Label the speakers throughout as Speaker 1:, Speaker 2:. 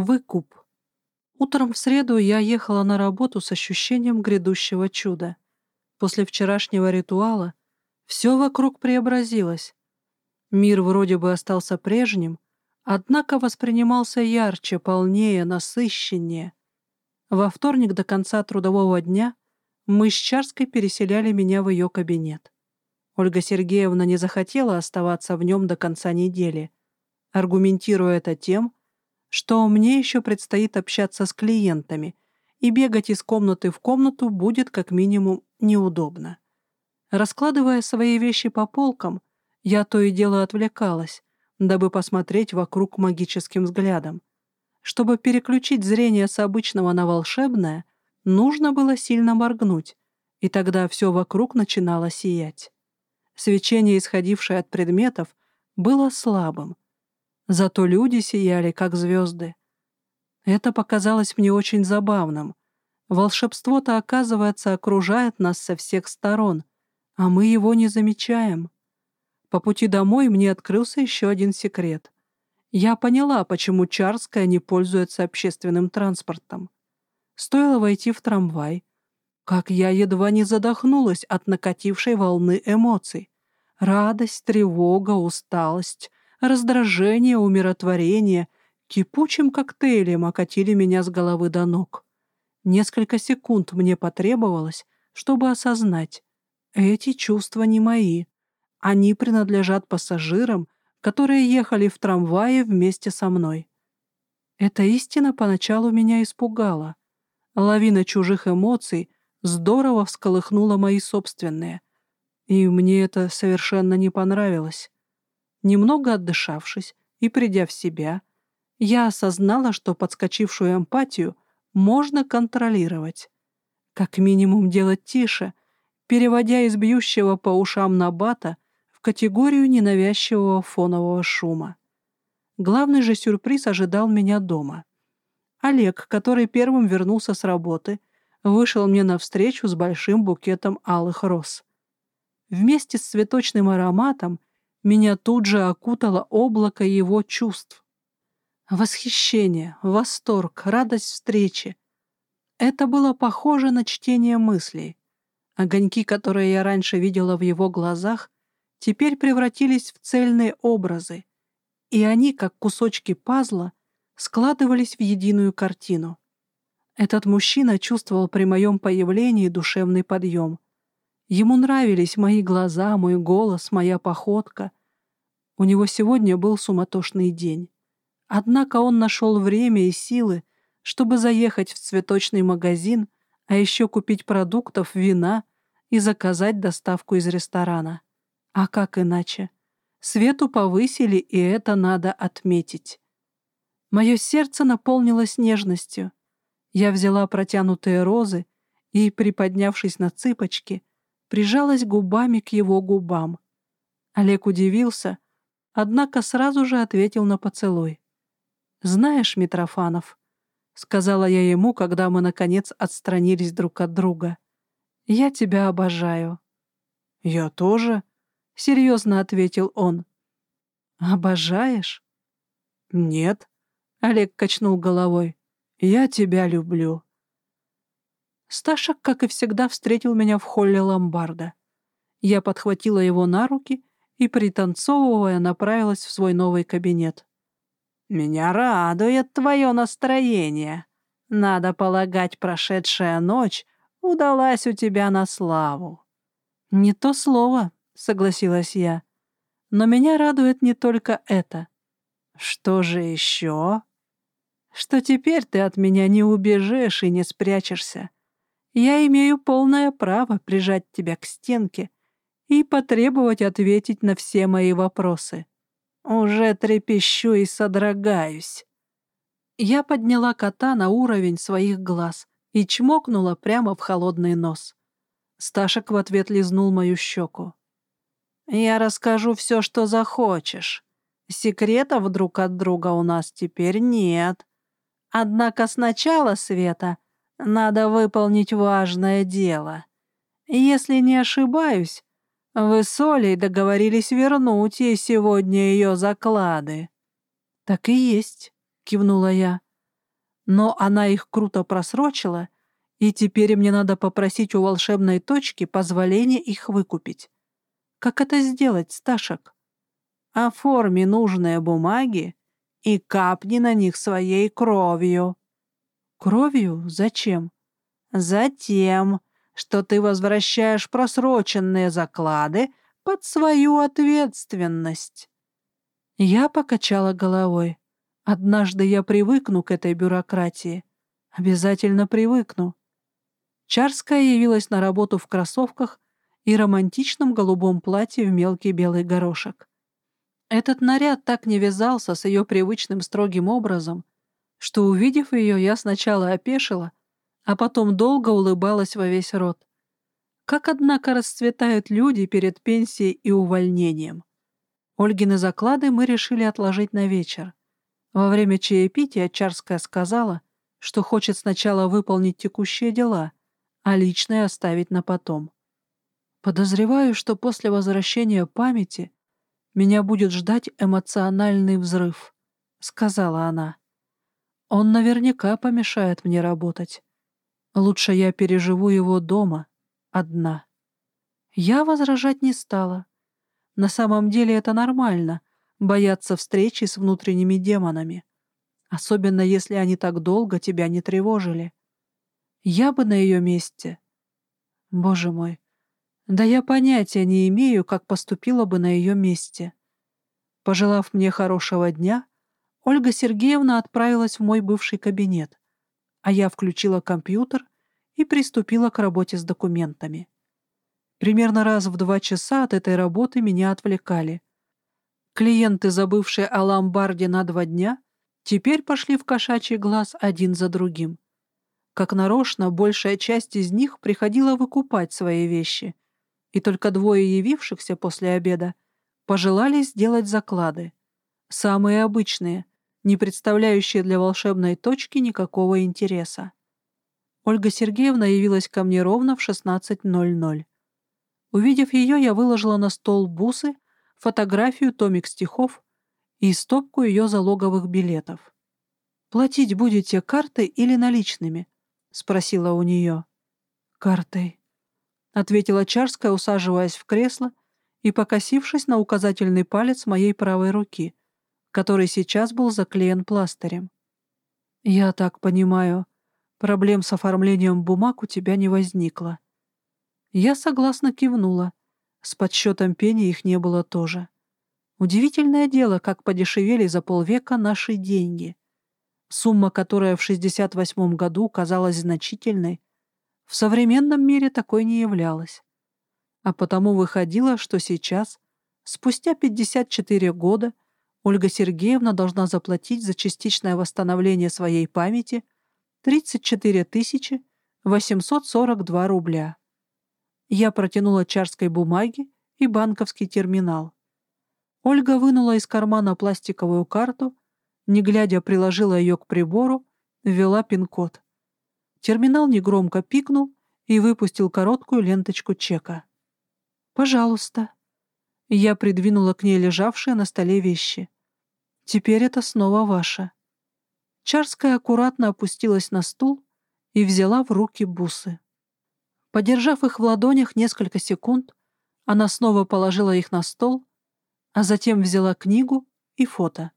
Speaker 1: Выкуп. Утром в среду я ехала на работу с ощущением грядущего чуда. После вчерашнего ритуала все вокруг преобразилось. Мир вроде бы остался прежним, однако воспринимался ярче, полнее, насыщеннее. Во вторник до конца трудового дня мы с Чарской переселяли меня в ее кабинет. Ольга Сергеевна не захотела оставаться в нем до конца недели, аргументируя это тем, что мне еще предстоит общаться с клиентами, и бегать из комнаты в комнату будет как минимум неудобно. Раскладывая свои вещи по полкам, я то и дело отвлекалась, дабы посмотреть вокруг магическим взглядом. Чтобы переключить зрение с обычного на волшебное, нужно было сильно моргнуть, и тогда все вокруг начинало сиять. Свечение, исходившее от предметов, было слабым. Зато люди сияли, как звезды. Это показалось мне очень забавным. Волшебство-то, оказывается, окружает нас со всех сторон, а мы его не замечаем. По пути домой мне открылся еще один секрет. Я поняла, почему Чарская не пользуется общественным транспортом. Стоило войти в трамвай, как я едва не задохнулась от накатившей волны эмоций. Радость, тревога, усталость, раздражение, умиротворение кипучим коктейлем окатили меня с головы до ног. Несколько секунд мне потребовалось, чтобы осознать. Эти чувства не мои. Они принадлежат пассажирам, которые ехали в трамвае вместе со мной. Эта истина поначалу меня испугала. Лавина чужих эмоций здорово всколыхнула мои собственные. И мне это совершенно не понравилось. Немного отдышавшись и придя в себя, я осознала, что подскочившую эмпатию можно контролировать. Как минимум делать тише, переводя из бьющего по ушам набата в категорию ненавязчивого фонового шума. Главный же сюрприз ожидал меня дома. Олег, который первым вернулся с работы, вышел мне навстречу с большим букетом алых роз. Вместе с цветочным ароматом меня тут же окутало облако его чувств. Восхищение, восторг, радость встречи. Это было похоже на чтение мыслей. Огоньки, которые я раньше видела в его глазах, теперь превратились в цельные образы, и они, как кусочки пазла, складывались в единую картину. Этот мужчина чувствовал при моем появлении душевный подъем. Ему нравились мои глаза, мой голос, моя походка. У него сегодня был суматошный день. Однако он нашел время и силы, чтобы заехать в цветочный магазин, а еще купить продуктов, вина и заказать доставку из ресторана. А как иначе? Свету повысили, и это надо отметить. Мое сердце наполнилось нежностью. Я взяла протянутые розы и, приподнявшись на цыпочки, прижалась губами к его губам. Олег удивился, однако сразу же ответил на поцелуй. «Знаешь, Митрофанов», — сказала я ему, когда мы, наконец, отстранились друг от друга, — «я тебя обожаю». «Я тоже», — серьезно ответил он. «Обожаешь?» «Нет», — Олег качнул головой, — «я тебя люблю». Сташек, как и всегда, встретил меня в холле ломбарда. Я подхватила его на руки и, пританцовывая, направилась в свой новый кабинет. «Меня радует твое настроение. Надо полагать, прошедшая ночь удалась у тебя на славу». «Не то слово», — согласилась я. «Но меня радует не только это». «Что же еще?» «Что теперь ты от меня не убежишь и не спрячешься я имею полное право прижать тебя к стенке и потребовать ответить на все мои вопросы. Уже трепещу и содрогаюсь. Я подняла кота на уровень своих глаз и чмокнула прямо в холодный нос. Сташек в ответ лизнул мою щеку. «Я расскажу все, что захочешь. Секретов друг от друга у нас теперь нет. Однако сначала, Света, — надо выполнить важное дело. Если не ошибаюсь, вы с Олей договорились вернуть ей сегодня ее заклады». «Так и есть», — кивнула я. Но она их круто просрочила, и теперь мне надо попросить у волшебной точки позволения их выкупить. Как это сделать, Сташек? Оформи нужные бумаги и капни на них своей кровью. Кровью? Зачем? Затем, что ты возвращаешь просроченные заклады под свою ответственность. Я покачала головой. Однажды я привыкну к этой бюрократии. Обязательно привыкну. Чарская явилась на работу в кроссовках и романтичном голубом платье в мелкий белый горошек. Этот наряд так не вязался с ее привычным строгим образом, что, увидев ее, я сначала опешила, а потом долго улыбалась во весь рот. Как, однако, расцветают люди перед пенсией и увольнением. Ольгины заклады мы решили отложить на вечер. Во время чаепития Чарская сказала, что хочет сначала выполнить текущие дела, а личное оставить на потом. Подозреваю, что после возвращения памяти меня будет ждать эмоциональный взрыв, — сказала она. Он наверняка помешает мне работать. Лучше я переживу его дома, одна. Я возражать не стала. На самом деле это нормально — бояться встречи с внутренними демонами. Особенно если они так долго тебя не тревожили. Я бы на ее месте. Боже мой, да я понятия не имею, как поступила бы на ее месте. Пожелав мне хорошего дня, Ольга Сергеевна отправилась в мой бывший кабинет, а я включила компьютер и приступила к работе с документами. Примерно раз в два часа от этой работы меня отвлекали. Клиенты, забывшие о ломбарде на два дня, теперь пошли в кошачий глаз один за другим. Как нарочно, большая часть из них приходила выкупать свои вещи — и только двое явившихся после обеда пожелали сделать заклады. Самые обычные, не представляющие для волшебной точки никакого интереса. Ольга Сергеевна явилась ко мне ровно в 16.00. Увидев ее, я выложила на стол бусы, фотографию, томик стихов и стопку ее залоговых билетов. «Платить будете картой или наличными?» — спросила у нее. «Картой», — ответила Чарская, усаживаясь в кресло и покосившись на указательный палец моей правой руки, который сейчас был заклеен пластырем. «Я так понимаю, проблем с оформлением бумаг у тебя не возникло». Я согласно кивнула. С подсчетом пени их не было тоже. Удивительное дело, как подешевели за полвека наши деньги. Сумма, которая в 68 году казалась значительной, в современном мире такой не являлось. А потому выходило, что сейчас, спустя 54 года, Ольга Сергеевна должна заплатить за частичное восстановление своей памяти 34 842 рубля. Я протянула чарской бумаги и банковский терминал. Ольга вынула из кармана пластиковую карту, не глядя приложила ее к прибору, ввела пин-код. Терминал негромко пикнул и выпустил короткую ленточку чека. «Пожалуйста». Я придвинула к ней лежавшие на столе вещи. «Теперь это снова ваше». Чарская аккуратно опустилась на стул и взяла в руки бусы. Подержав их в ладонях несколько секунд, она снова положила их на стол, а затем взяла книгу и фото.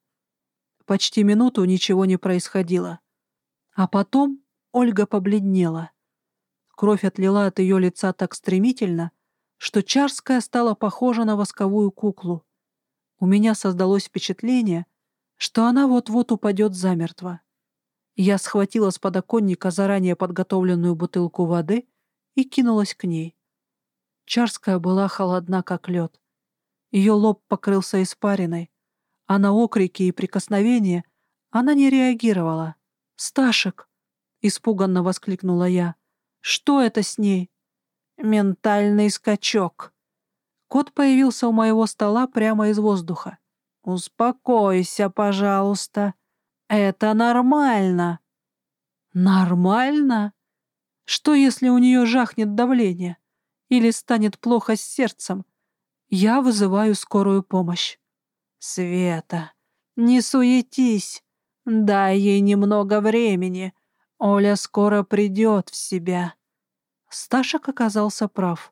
Speaker 1: Почти минуту ничего не происходило. А потом Ольга побледнела. Кровь отлила от ее лица так стремительно, что Чарская стала похожа на восковую куклу. У меня создалось впечатление, что она вот-вот упадет замертво. Я схватила с подоконника заранее подготовленную бутылку воды и кинулась к ней. Чарская была холодна, как лед. Ее лоб покрылся испариной, а на окрики и прикосновения она не реагировала. «Сташек!» — испуганно воскликнула я. «Что это с ней?» «Ментальный скачок». Кот появился у моего стола прямо из воздуха. «Успокойся, пожалуйста. Это нормально». «Нормально? Что, если у нее жахнет давление? Или станет плохо с сердцем? Я вызываю скорую помощь». «Света, не суетись. Дай ей немного времени. Оля скоро придет в себя». Сташек оказался прав.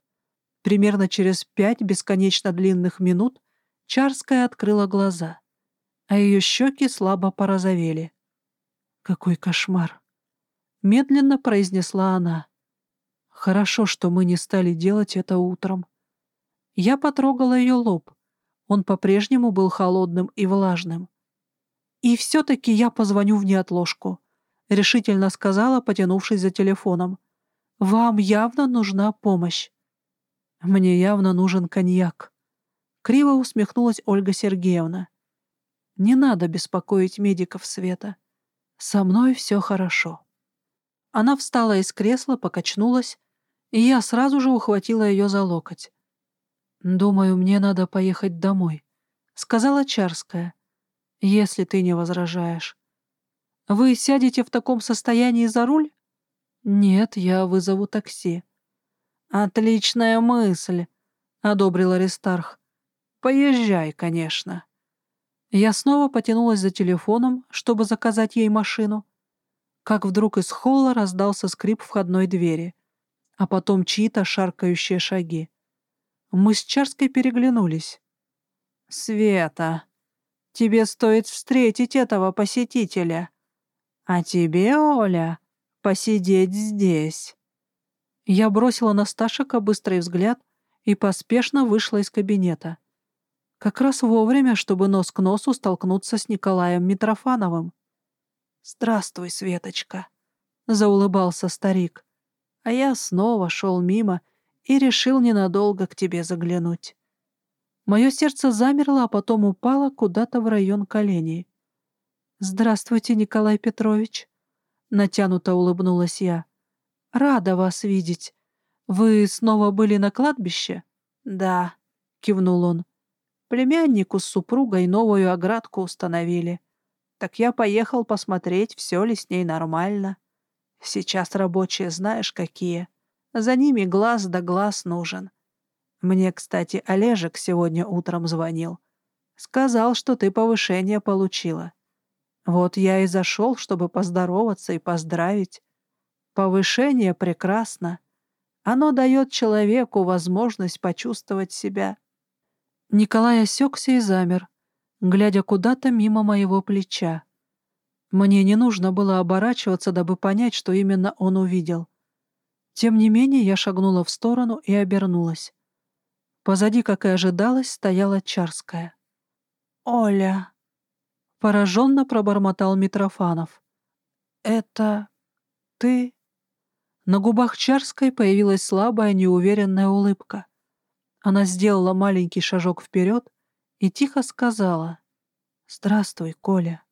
Speaker 1: Примерно через пять бесконечно длинных минут Чарская открыла глаза, а ее щеки слабо порозовели. «Какой кошмар!» — медленно произнесла она. «Хорошо, что мы не стали делать это утром». Я потрогала ее лоб. Он по-прежнему был холодным и влажным. «И все-таки я позвоню в неотложку», — решительно сказала, потянувшись за телефоном. «Вам явно нужна помощь». «Мне явно нужен коньяк», — криво усмехнулась Ольга Сергеевна. «Не надо беспокоить медиков Света. Со мной все хорошо». Она встала из кресла, покачнулась, и я сразу же ухватила ее за локоть. «Думаю, мне надо поехать домой», — сказала Чарская, — «если ты не возражаешь». «Вы сядете в таком состоянии за руль?» «Нет, я вызову такси». «Отличная мысль», — одобрил Аристарх. «Поезжай, конечно». Я снова потянулась за телефоном, чтобы заказать ей машину, как вдруг из холла раздался скрип входной двери, а потом чьи-то шаркающие шаги. Мы с Чарской переглянулись. «Света, тебе стоит встретить этого посетителя. А тебе, Оля, посидеть здесь». Я бросила на Сташика быстрый взгляд и поспешно вышла из кабинета. Как раз вовремя, чтобы нос к носу столкнуться с Николаем Митрофановым. «Здравствуй, Светочка», — заулыбался старик. А я снова шел мимо и решил ненадолго к тебе заглянуть. Мое сердце замерло, а потом упало куда-то в район коленей. «Здравствуйте, Николай Петрович», — натянуто улыбнулась я. «Рада вас видеть. Вы снова были на кладбище?» «Да», — кивнул он. «Племяннику с супругой новую оградку установили. Так я поехал посмотреть, все ли с ней нормально. Сейчас рабочие знаешь какие. За ними глаз да глаз нужен. Мне, кстати, Олежек сегодня утром звонил. Сказал, что ты повышение получила. Вот я и зашел, чтобы поздороваться и поздравить. Повышение прекрасно. Оно дает человеку возможность почувствовать себя. Николай осекся и замер, глядя куда-то мимо моего плеча. Мне не нужно было оборачиваться, дабы понять, что именно он увидел — тем не менее я шагнула в сторону и обернулась. Позади, как и ожидалось, стояла Чарская. «Оля!» — пораженно пробормотал Митрофанов. «Это... ты...» На губах Чарской появилась слабая, неуверенная улыбка. Она сделала маленький шажок вперед и тихо сказала «Здравствуй, Коля».